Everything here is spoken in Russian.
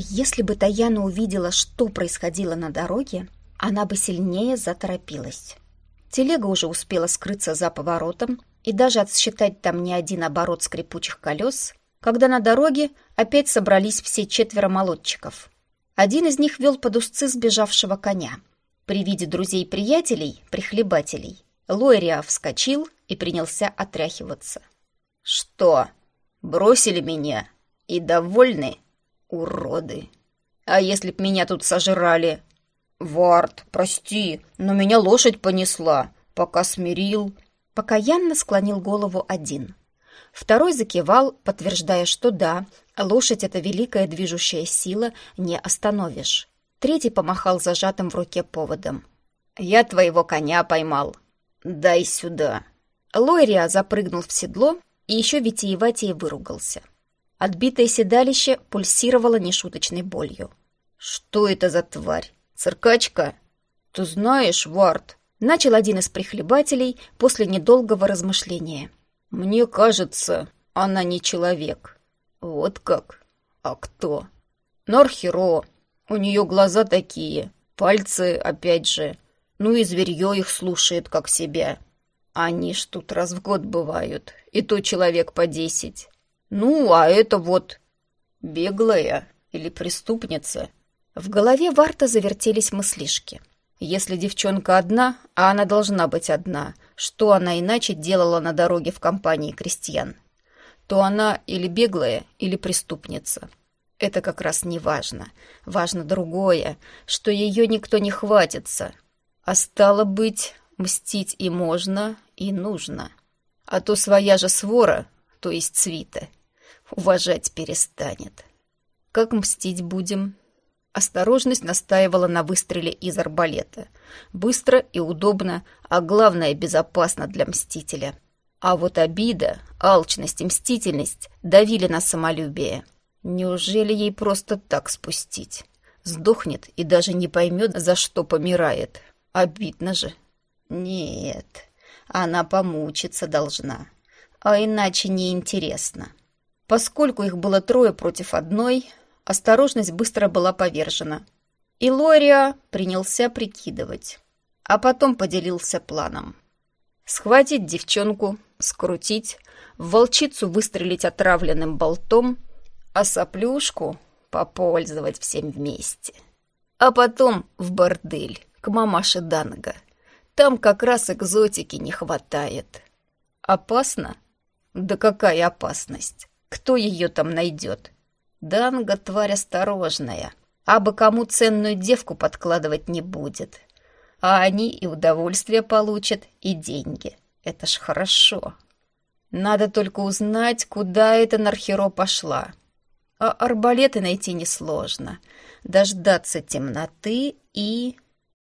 Если бы Таяна увидела, что происходило на дороге, она бы сильнее заторопилась. Телега уже успела скрыться за поворотом и даже отсчитать там не один оборот скрипучих колес, когда на дороге опять собрались все четверо молодчиков. Один из них вел под узцы сбежавшего коня. При виде друзей-приятелей, прихлебателей, Лойриа вскочил и принялся отряхиваться. «Что, бросили меня? И довольны? Уроды! А если б меня тут сожрали?» «Вард, прости, но меня лошадь понесла, пока смирил». Покаянно склонил голову один. Второй закивал, подтверждая, что да, лошадь — это великая движущая сила, не остановишь. Третий помахал зажатым в руке поводом. «Я твоего коня поймал. Дай сюда». Лойрия запрыгнул в седло и еще витиеватее выругался. Отбитое седалище пульсировало нешуточной болью. «Что это за тварь? Циркачка?» «Ты знаешь, Вард, Начал один из прихлебателей после недолгого размышления. «Мне кажется, она не человек». «Вот как? А кто?» «Норхеро. У нее глаза такие, пальцы опять же. Ну и зверье их слушает, как себя. Они ж тут раз в год бывают, и то человек по десять. Ну, а это вот беглая или преступница». В голове Варта завертелись мыслишки. Если девчонка одна, а она должна быть одна, что она иначе делала на дороге в компании крестьян, то она или беглая, или преступница. Это как раз не важно. Важно другое, что ее никто не хватится. А стало быть, мстить и можно, и нужно. А то своя же свора, то есть свита, уважать перестанет. Как мстить будем? Осторожность настаивала на выстреле из арбалета. Быстро и удобно, а главное, безопасно для мстителя. А вот обида, алчность и мстительность давили на самолюбие. Неужели ей просто так спустить? Сдохнет и даже не поймет, за что помирает. Обидно же. Нет, она помучиться должна. А иначе неинтересно. Поскольку их было трое против одной, Осторожность быстро была повержена. И Лория принялся прикидывать. А потом поделился планом. Схватить девчонку, скрутить, в волчицу выстрелить отравленным болтом, а соплюшку попользовать всем вместе. А потом в бордель, к мамаше Данга. Там как раз экзотики не хватает. Опасно? Да какая опасность? Кто ее там найдет? Данга тварь осторожная, а бы кому ценную девку подкладывать не будет. А они и удовольствие получат, и деньги. Это ж хорошо. Надо только узнать, куда эта Нархеро пошла. А арбалеты найти несложно. Дождаться темноты и...